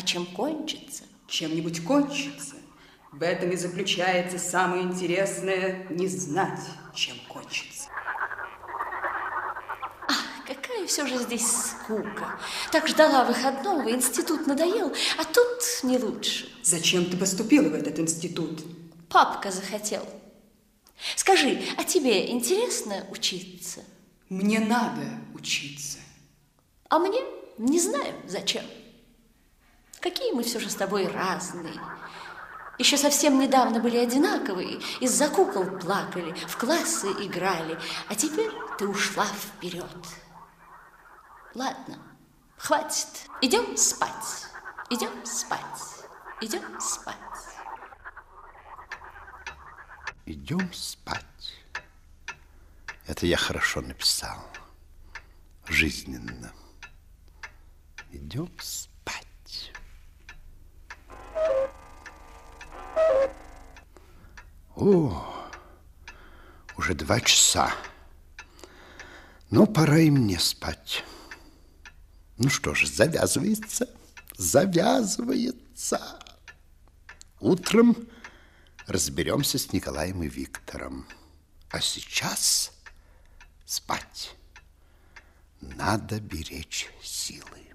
А чем кончится? Чем-нибудь кончится. В этом и заключается самое интересное – не знать, чем кончится. Ах, какая все же здесь скука. Так ждала выходного, институт надоел, а тут не лучше. Зачем ты поступила в этот институт? Папка захотел. Скажи, а тебе интересно учиться? Мне надо учиться. А мне не знаю, зачем. Какие мы все же с тобой разные. Еще совсем недавно были одинаковые, из-за кукол плакали, в классы играли, а теперь ты ушла вперед. Ладно, хватит, идем спать, идем спать, идем спать. Идем спать. Это я хорошо написал. Жизненно. Идем спать. О, уже два часа. Ну, пора и мне спать. Ну что ж, завязывается, завязывается. Утром разберемся с Николаем и Виктором. А сейчас спать. Надо беречь силы.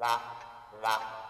la la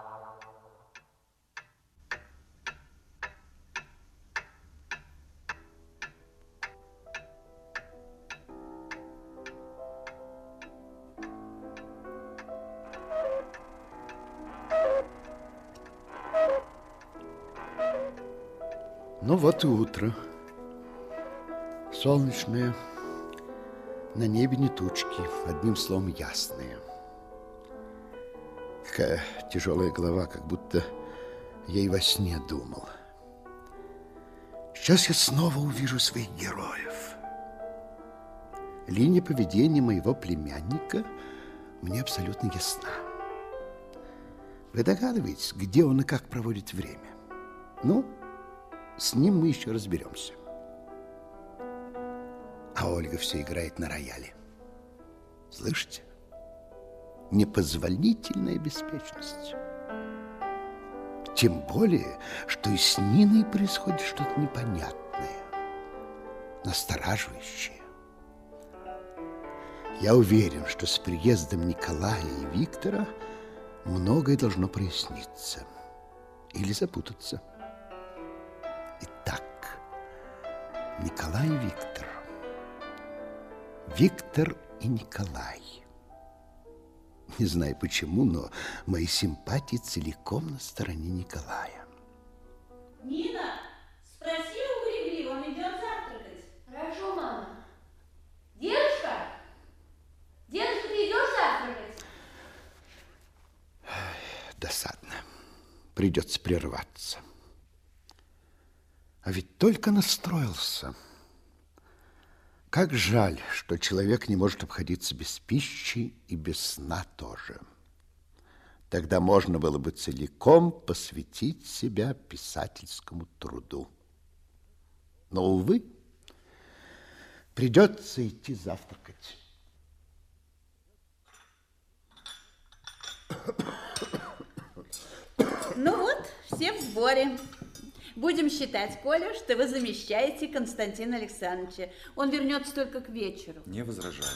Ну вот и утро. Солнечное. На небе не тучки, одним словом ясное. Какая тяжелая голова, как будто я и во сне думал. Сейчас я снова увижу своих героев. Линия поведения моего племянника мне абсолютно ясна. Вы догадываетесь, где он и как проводит время? Ну, с ним мы еще разберемся. А Ольга все играет на рояле. Слышите? Непозволительная беспечность. Тем более, что и с Ниной происходит что-то непонятное, настораживающее. Я уверен, что с приездом Николая и Виктора многое должно проясниться или запутаться. Николай и Виктор. Виктор и Николай. Не знаю почему, но мои симпатии целиком на стороне Николая. Нина, спроси у Григори, он идет завтракать. Хорошо, мама. Дедушка! Дедушка, ты идешь завтракать? Досадно. Придется прерваться. А ведь только настроился. Как жаль, что человек не может обходиться без пищи и без сна тоже. Тогда можно было бы целиком посвятить себя писательскому труду. Но, увы, Придется идти завтракать. Ну вот, все в сборе. Будем считать, Коля, что вы замещаете Константина Александровича. Он вернется только к вечеру. Не возражаю.